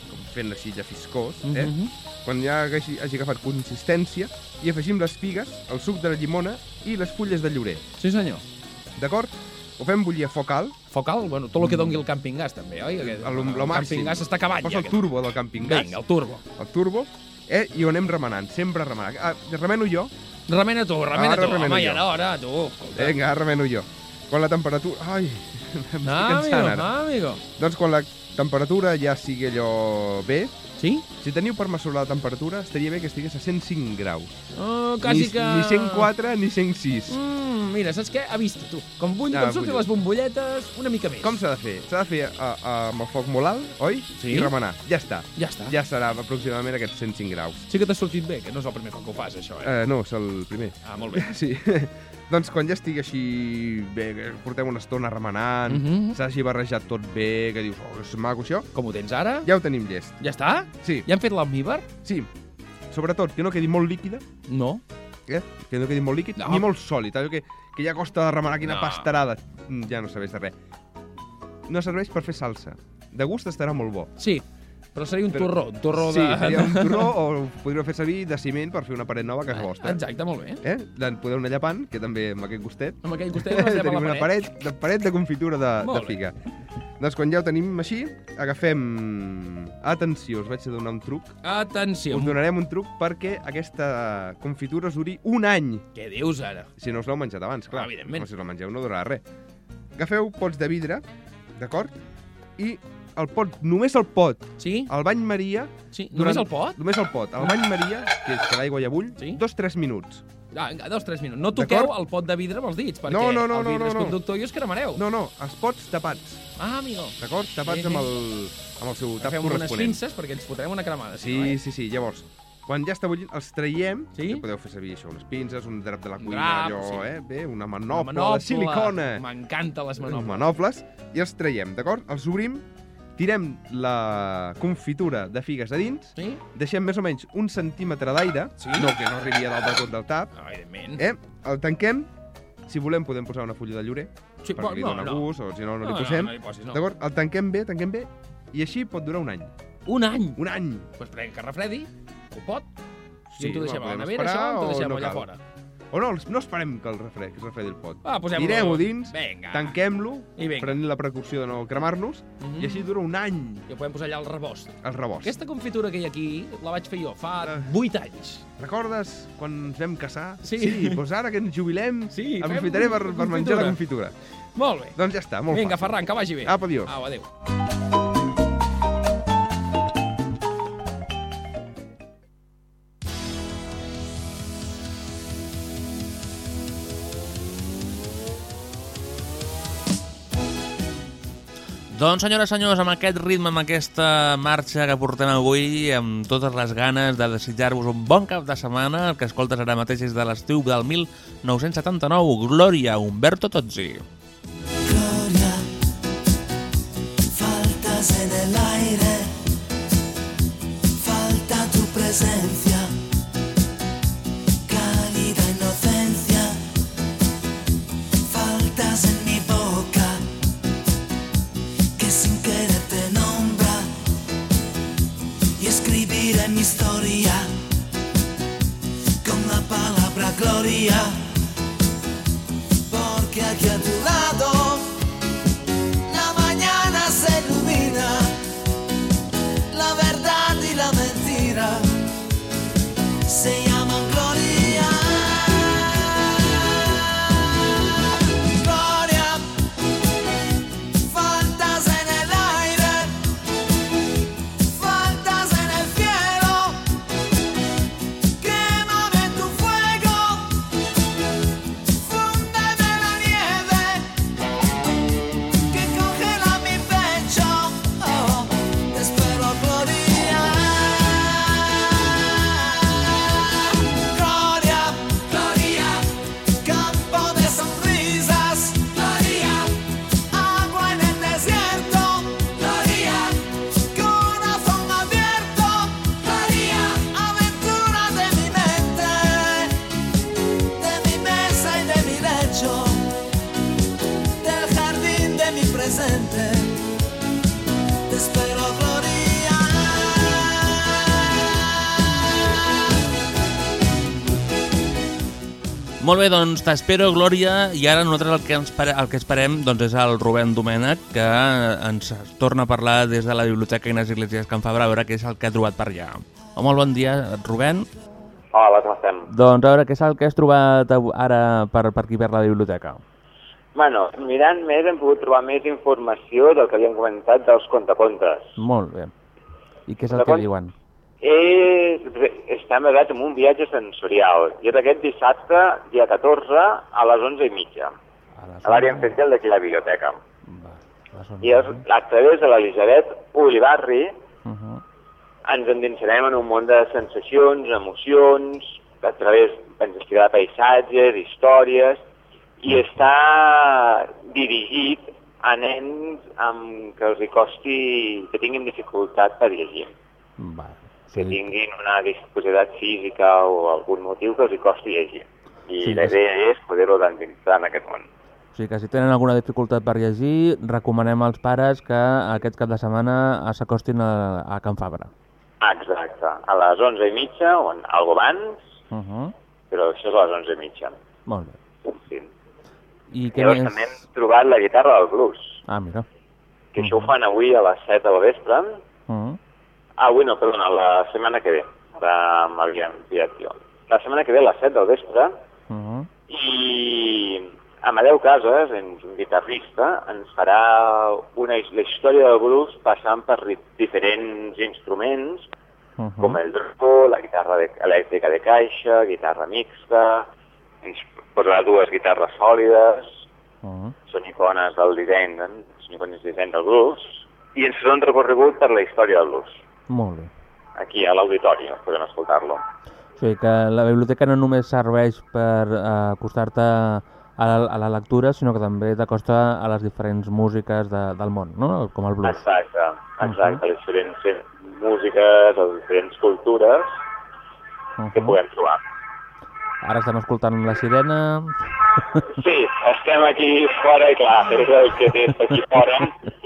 com fent així ja fiscós, eh? Mhm. quan ja hagi, hagi agafat consistència, i afegim les figues, el suc de la llimona i les fulles de llorer. Sí, senyor. D'acord? Ho fem bullir a foc alt, Focal, bueno, tot el que doni el camping gas, també, oi? Lo el màxim. camping gas està acabant, Posa ja. el turbo del camping gas, Vinga, el turbo. el turbo, eh? i ho anem remenant, sempre remenant. Ah, remeno jo, Remena tu, remena Ara tu. Home, ja era hora, tu. Escolta. vinga, remeno jo. Quan la temperatura... Ai, <laughs> m'estic Ah, cansant amigo, ara. ah, amigo. Doncs quan la temperatura ja sigui allò bé, Sí? si teniu per mesurar la temperatura, estaria bé que estigués a 105 graus. Oh, quasi ni, que... ni 104 ni 106. Mm, mira, saps què? Ha vist tu. Com vull, Ah, com surtin les bombolletes, una mica més. Com s'ha de fer? S'ha de fer a, a, amb el foc molt alt, oi? Sí. I remenar. Ja està. Ja està. Ja serà aproximadament aquests 105 graus. Sí que t'ha sortit bé, que no és el primer cop que ho fas, això, eh? Eh, no, és el primer. Ah, molt bé. <laughs> Sí. Doncs quan ja estigui així bé, que portem una estona remenant, Mhm. s'hagi barrejat tot bé, que dius, oh, és maco això, Com ho tens ara? ja ho tenim llest. Ja està? Sí, Ja han fet l'almíbar? sí. Sobretot, que no quedi molt líquida, No. eh? que no quedi molt líquid, No. ni molt sòlid, allò que, que ja costa de remenar quina No. pastarada. Mm, Ja no serveix de res. No serveix per fer salsa. De gust estarà molt bo. Sí, però seria un Però- torró, un torró sí, de... seria un <laughs> torró o podríeu fer servir de ciment per fer una paret nova a casa vostra. Exacte, molt bé. Eh? En podeu anar llepant, que també amb aquest gustet. Amb aquell costet lleva <laughs> tenim la una paret. paret, de, paret de confitura de, de Molt bé. figa. Doncs quan ja ho tenim així, agafem... Atenció, us vaig a donar un truc. Atenció. Us donarem un truc perquè aquesta confitura us duri un any. Què dius ara? Si no us l'heu menjat abans, clar. Ah, evidentment. No, si us la mengeu no durarà res. Agafeu pots de vidre, d'acord? I el pot, només el pot, Sí? el bany Maria... Sí? Durant- Només el pot? Només el pot. El bany Maria, que és que l'aigua ja bull, Sí. dos, tres minuts. Ah, dos, tres minuts. No toqueu el pot de vidre amb els dits, perquè No, no, no, el vidre no, és no, no. conductor i us cremareu. No, no, els pots tapats, Ah, amigo. d'acord? Tapats Sí, sí. amb el, amb el seu tap Agafem unes corresponent. pinces perquè ens fotrem una cremada. Sí, no, eh? sí, sí. Llavors, quan ja està bullint, els traiem, Sí? que podeu fer servir això, unes pinces, un drap de la cuina, drap, allò, sí. eh? Bé, una Una manopla, de silicona. M'encanten les manoples. manoples, i els traiem, d'acord? Els obrim, tirem la confitura de figues a dins, Sí? deixem més o menys un centímetre d'aire, Sí. no que no arribi a dalt del tot del tap, Ah, evidentment. eh? el tanquem, si volem podem posar una fulla de llorer, Sí, perquè li dona gust, o si no, no, li posem. No, no li posis, no. D'acord? El tanquem bé, tanquem bé, i així pot durar un any. Un any. Un any! Pues esperem que refredi, el pot, Sí, t'ho deixem no, a la nevera, esperar això, on t'ho o deixem no allà cal? fora. O no, no esperem que el refredi, que es refredi el pot. Ah, posem-lo- Tirem-ho dins, tanquem-lo, prenent la precaució de no cremar-nos, Mhm. i així dura un any I ho podem posar allà al rebost. el rebost. Aquesta confitura que hi ha aquí la vaig fer jo fa Ah. 8 anys. Recordes quan ens vam casar? Sí. Sí, doncs ara que ens jubilem, Sí, aprofitaré per, per menjar la confitura. Molt bé. Doncs ja està, molt Vinga, fàcil. Ferran, que vagi bé. Apa, adiós. Au, adéu. Doncs, senyores i senyors, amb aquest ritme, amb aquesta marxa que portem avui, amb totes les ganes de desitjar-vos un bon cap de setmana, el que escoltes ara mateix és de l'estiu del 1979, Glòria, Humberto Tozzi. Gloria, faltas en el aire, falta tu presencia, Molt bé, doncs t'espero, Glòria, i ara nosaltres el que, ens pare, el que esperem doncs, és el Rubén Domènech, que ens torna a parlar des de la Biblioteca Inés Iglesias Can Fabra, a veure què és el que ha trobat per allà. Oh, molt bon dia, Rubén. Hola, com estem? Doncs a veure, què és el que has trobat ara per, per aquí per la biblioteca? Bueno, mirant més hem pogut trobar més informació del que havíem comentat dels contacontes. Molt bé. I què és el que diuen? És, està basat en un viatge sensorial. I és aquest dissabte, dia 14, a les 11 i mitja, A l'àrea infantil d'aquí la biblioteca. Va. I és a través de l'Elisabet Olivarri Uh -huh. ens endinsarem en un món de sensacions, emocions, a través ens explicarà paisatges, històries, i està dirigit a nens amb que els hi costi, que tinguin dificultat per llegir, Va. Que tinguin una discapacitat física o algun motiu que els hi costi llegir. I Sí, la idea és poder-ho endinsar en aquest món. O sigui que si tenen alguna dificultat per llegir, recomanem als pares que aquest cap de setmana s'acostin a, a Can Fabra. Exacte, a les 11 i mitja, o en algo abans, Uh -huh. però això és a les 11 i mitja. Molt bé. Sí. I què Llavors més? també hem trobat la guitarra del blues, Ah, mira. que això ho fan avui a les 7 de la vespre. Uh -huh. Ah, avui no, perdona, la setmana que ve. Ara m'havia enviat jo. La setmana que ve a les 7 del vespre Uh -huh. i Amadeu Casas, un guitarrista, ens farà una, la història del blues passant per diferents instruments, Uh -huh. com el drupo, la guitarra de, elèctrica de caixa, guitarra mixta, ens posarà dues guitarres sòlides, Uh -huh. són icones del disseny, eh? són icones de disseny del blues, i ens farà un recorregut per la història del blues. Molt bé. Aquí a l'auditori, podem escoltar-lo. O sigui que la biblioteca no només serveix per eh, acostar-te a, la, a la lectura, sinó que també t'acosta a les diferents músiques de, del món, no? Com el blues. Exacte, exacte, les diferents eh, músiques, les diferents cultures Uh que -huh. podem trobar. Ara estem escoltant la sirena... Sí, estem aquí fora i clar, és el que té aquí fora. <laughs>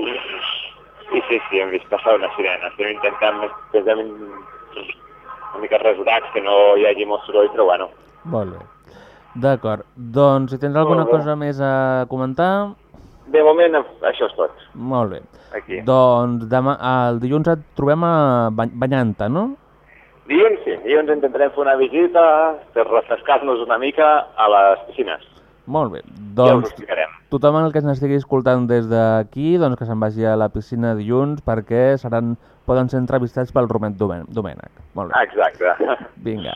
I sí, sí, hem vist passar una sirena. Estem intentant, estem una mica resurats, que no hi hagi molt soroll, però bueno. Molt bé. D'acord. Doncs si tens alguna cosa més a comentar... De moment, això és tot. Molt bé. Aquí. Doncs demà, el dilluns et trobem a Ba- Banyanta, no? Dilluns sí, dilluns intentarem fer una visita per refrescar-nos una mica a les piscines. Molt bé. Ja Doncs explicarem. tothom el que ens estigui escoltant des d'aquí, doncs que se'n vagi a la piscina dilluns perquè seran, poden ser entrevistats pel Romet Domènec. Molt bé. Exacte. Vinga.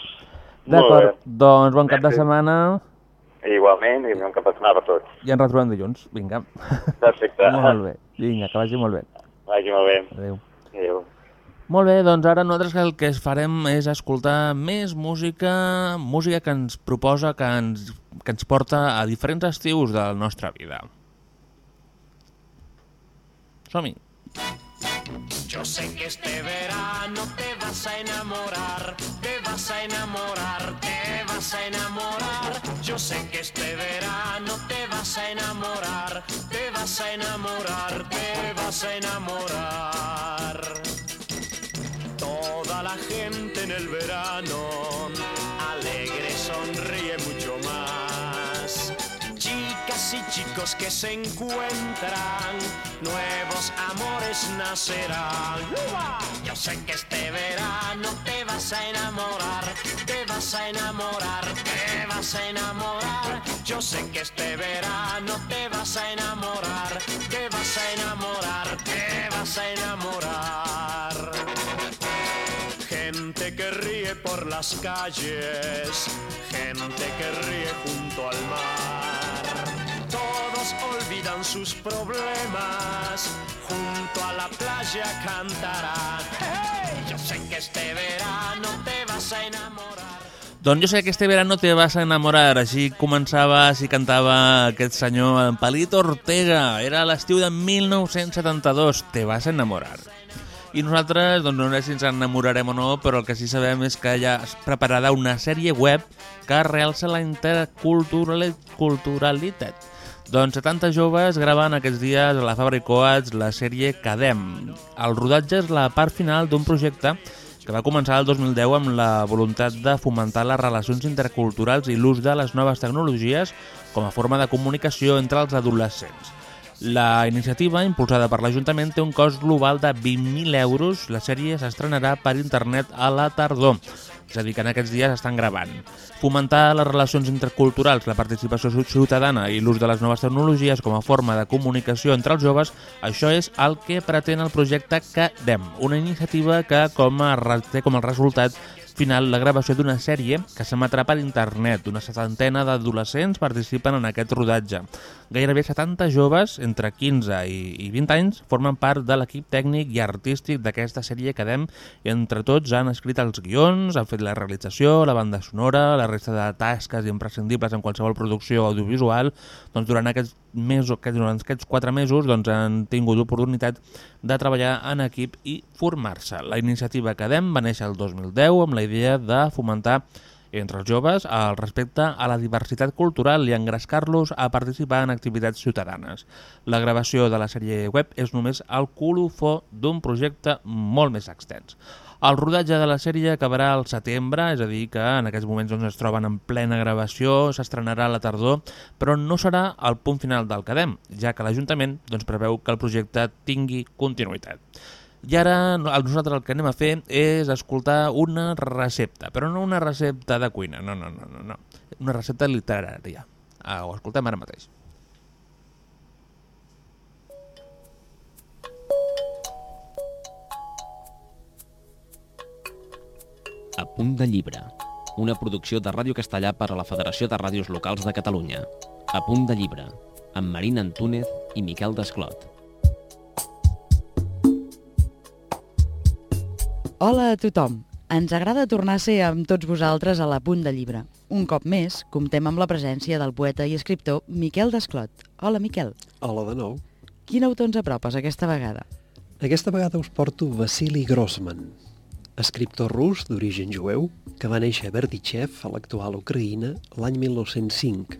D'acord, doncs bon cap de setmana Igualment, i un cap de setmana per tots. i ens retrobem dilluns. Vinga. Perfecte. <laughs> molt bé. Vinga, que vagi molt bé. Vagi molt bé. Adéu. Adéu. Molt bé, doncs ara nosaltres el que farem és escoltar més música, música que ens proposa, que ens, que ens porta a diferents estius de la nostra vida. Som-hi. Yo sé que este verano te vas a enamorar, te vas a enamorar, te vas a enamorar. Yo sé que este verano te vas a enamorar, te vas a enamorar, te vas a enamorar. Toda la gente en el verano chicos que se encuentran, nuevos amores nacerán. Yo sé que este verano te vas a enamorar, te vas a enamorar, te vas a enamorar. Yo sé que este verano te vas a enamorar, te vas a enamorar, te vas a enamorar. Gente que ríe por las calles, gente que ríe junto al mar. Todos olvidan sus problemas, junto a la playa cantarán. ¡Hey! Yo sé que este verano te vas a enamorar. Doncs jo sé que este verano te vas a enamorar. Així començava, així cantava aquest senyor en Palito Ortega. Era l'estiu de 1972. Te vas a enamorar. I nosaltres, doncs no sé si ens enamorarem o no, però el que sí sabem és que ja es prepararà una sèrie web que realça la interculturalitat. Doncs 70 joves graven aquests dies a la Fabra i Coats la sèrie Cadem. El rodatge és la part final d'un projecte que va començar el 2010 amb la voluntat de fomentar les relacions interculturals i l'ús de les noves tecnologies com a forma de comunicació entre els adolescents. La iniciativa, impulsada per l'Ajuntament, té un cost global de 20.000 euros. La sèrie s'estrenarà per internet a la tardor, és a dir, que en aquests dies estan gravant. Fomentar les relacions interculturals, la participació ciutadana i l'ús de les noves tecnologies com a forma de comunicació entre els joves, això és el que pretén el projecte CADEM, una iniciativa que com a, té com a resultat final la gravació d'una sèrie que s'emetrà per internet. Una setantena d'adolescents participen en aquest rodatge. Gairebé 70 joves, entre 15 i, i 20 anys, formen part de l'equip tècnic i artístic d'aquesta sèrie que dem i entre tots han escrit els guions, han fet la realització, la banda sonora, la resta de tasques imprescindibles en qualsevol producció audiovisual. Doncs durant aquests mesos, que durant aquests quatre mesos doncs, han tingut l'oportunitat de treballar en equip i formar-se. La iniciativa Cadem va néixer el 2010 amb la idea de fomentar entre els joves el respecte a la diversitat cultural i engrescar-los a participar en activitats ciutadanes. La gravació de la sèrie web és només el colofó d'un projecte molt més extens. El rodatge de la sèrie acabarà al setembre, és a dir, que en aquests moments doncs, es troben en plena gravació, s'estrenarà a la tardor, però no serà el punt final del Cadem, ja que l'Ajuntament doncs, preveu que el projecte tingui continuïtat. I ara no- nosaltres el que anem a fer és escoltar una recepta, però no una recepta de cuina, no, no, no, no, no. una recepta literària. Ah, ho escoltem ara mateix. A punt de llibre, una producció de Ràdio Castellà per a la Federació de Ràdios Locals de Catalunya. A punt de llibre, amb Marina Antúnez i Miquel Desclot. Hola a tothom. Ens agrada tornar a ser amb tots vosaltres a la Punt de Llibre. Un cop més, comptem amb la presència del poeta i escriptor Miquel Desclot. Hola, Miquel. Hola de nou. Quin autor ens apropes aquesta vegada? Aquesta vegada us porto Vasily Grossman, escriptor rus d'origen jueu que va néixer a Berdichev, a l'actual Ucraïna, l'any 1905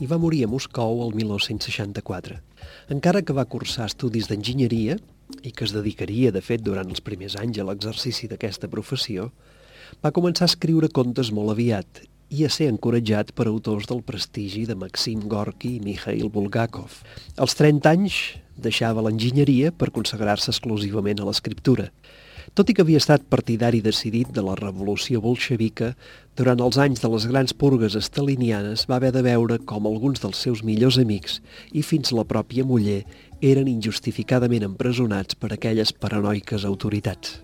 i va morir a Moscou el 1964. Encara que va cursar estudis d'enginyeria i que es dedicaria, de fet, durant els primers anys a l'exercici d'aquesta professió, va començar a escriure contes molt aviat i a ser encoratjat per autors del prestigi de Maxim Gorky i Mikhail Bulgakov. Als 30 anys deixava l'enginyeria per consagrar-se exclusivament a l'escriptura. Tot i que havia estat partidari decidit de la revolució bolxevica, durant els anys de les grans purgues estalinianes va haver de veure com alguns dels seus millors amics i fins la pròpia muller eren injustificadament empresonats per aquelles paranoiques autoritats.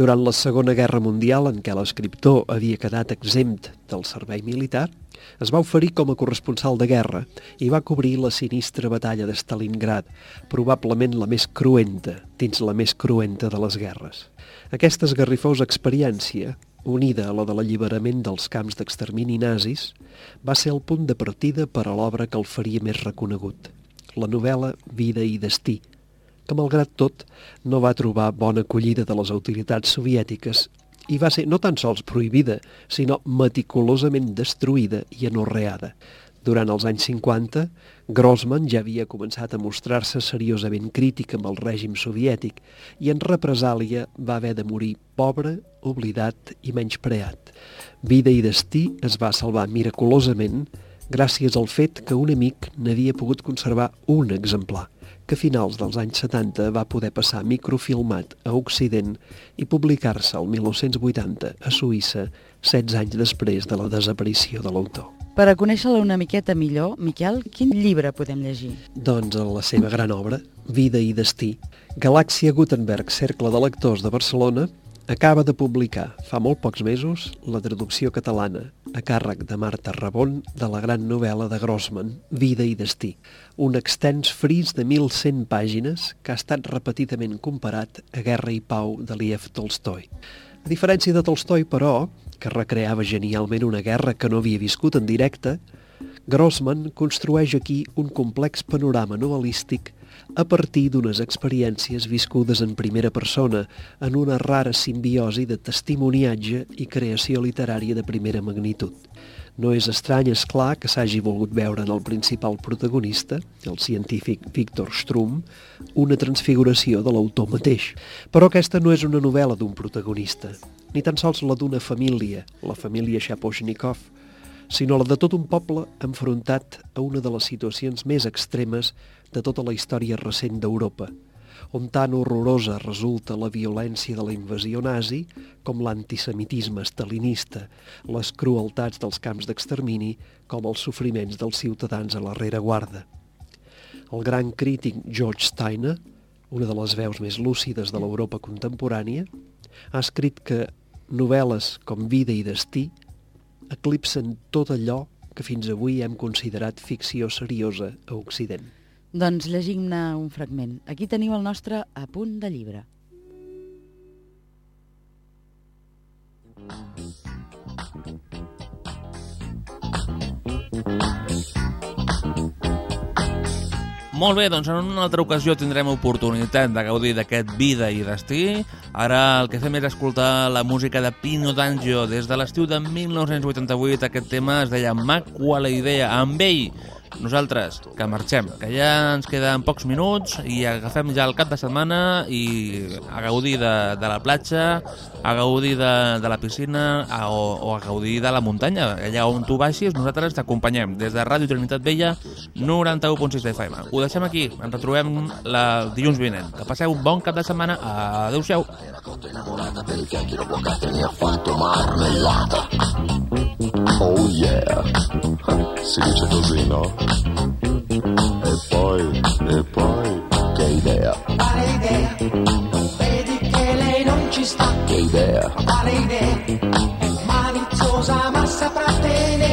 Durant la Segona Guerra Mundial, en què l'escriptor havia quedat exempt del servei militar, es va oferir com a corresponsal de guerra i va cobrir la sinistra batalla de Stalingrad, probablement la més cruenta dins la més cruenta de les guerres. Aquesta esgarrifosa experiència, unida a la de l'alliberament dels camps d'extermini nazis, va ser el punt de partida per a l'obra que el faria més reconegut, la novel·la Vida i Destí, que malgrat tot no va trobar bona acollida de les autoritats soviètiques i va ser no tan sols prohibida, sinó meticulosament destruïda i anorreada. Durant els anys 50, Grossman ja havia començat a mostrar-se seriosament crític amb el règim soviètic i en represàlia va haver de morir pobre, oblidat i menyspreat. Vida i destí es va salvar miraculosament gràcies al fet que un amic n'havia pogut conservar un exemplar que a finals dels anys 70 va poder passar microfilmat a Occident i publicar-se el 1980 a Suïssa, 16 anys després de la desaparició de l'autor. Per a conèixer-la una miqueta millor, Miquel, quin llibre podem llegir? Doncs la seva gran obra, Vida i Destí, Galàxia Gutenberg, Cercle de Lectors de Barcelona, acaba de publicar fa molt pocs mesos la traducció catalana a càrrec de Marta Rabon de la gran novel·la de Grossman, Vida i Destí, un extens fris de 1.100 pàgines que ha estat repetidament comparat a Guerra i Pau de Liev Tolstoi. A diferència de Tolstoi, però, que recreava genialment una guerra que no havia viscut en directe, Grossman construeix aquí un complex panorama novel·lístic a partir d'unes experiències viscudes en primera persona en una rara simbiosi de testimoniatge i creació literària de primera magnitud. No és estrany, és clar, que s'hagi volgut veure en el principal protagonista, el científic Víctor Strum, una transfiguració de l'autor mateix. Però aquesta no és una novel·la d'un protagonista, ni tan sols la d'una família, la família Shaposhnikov, sinó la de tot un poble enfrontat a una de les situacions més extremes de tota la història recent d'Europa, on tan horrorosa resulta la violència de la invasió nazi com l'antisemitisme stalinista, les crueltats dels camps d'extermini com els sofriments dels ciutadans a la rereguarda. El gran crític George Steiner, una de les veus més lúcides de l'Europa contemporània, ha escrit que novel·les com Vida i Destí eclipsen tot allò que fins avui hem considerat ficció seriosa a Occident. Doncs llegim-ne un fragment. Aquí teniu el nostre apunt de llibre. Molt bé, doncs en una altra ocasió tindrem oportunitat de gaudir d'aquest vida i destí. Ara el que fem és escoltar la música de Pino D'Angio des de l'estiu de 1988. Aquest tema es deia Mac qual idea. Amb ell nosaltres que marxem, que ja ens queden pocs minuts i agafem ja el cap de setmana i a gaudir de, de la platja, a gaudir de, de la piscina a, o, o a gaudir de la muntanya. Allà on tu baixis, nosaltres t'acompanyem des de Ràdio Trinitat Vella 91.6 de FM. Ho deixem aquí, ens retrobem la dilluns vinent. Que passeu un bon cap de setmana. Adéu-siau. Oh yeah, si dice così, no? E poi, e poi, che idea, Quale idea? Vedi che lei non ci sta. che idea, Quale idea? È maliziosa ma saprà tenere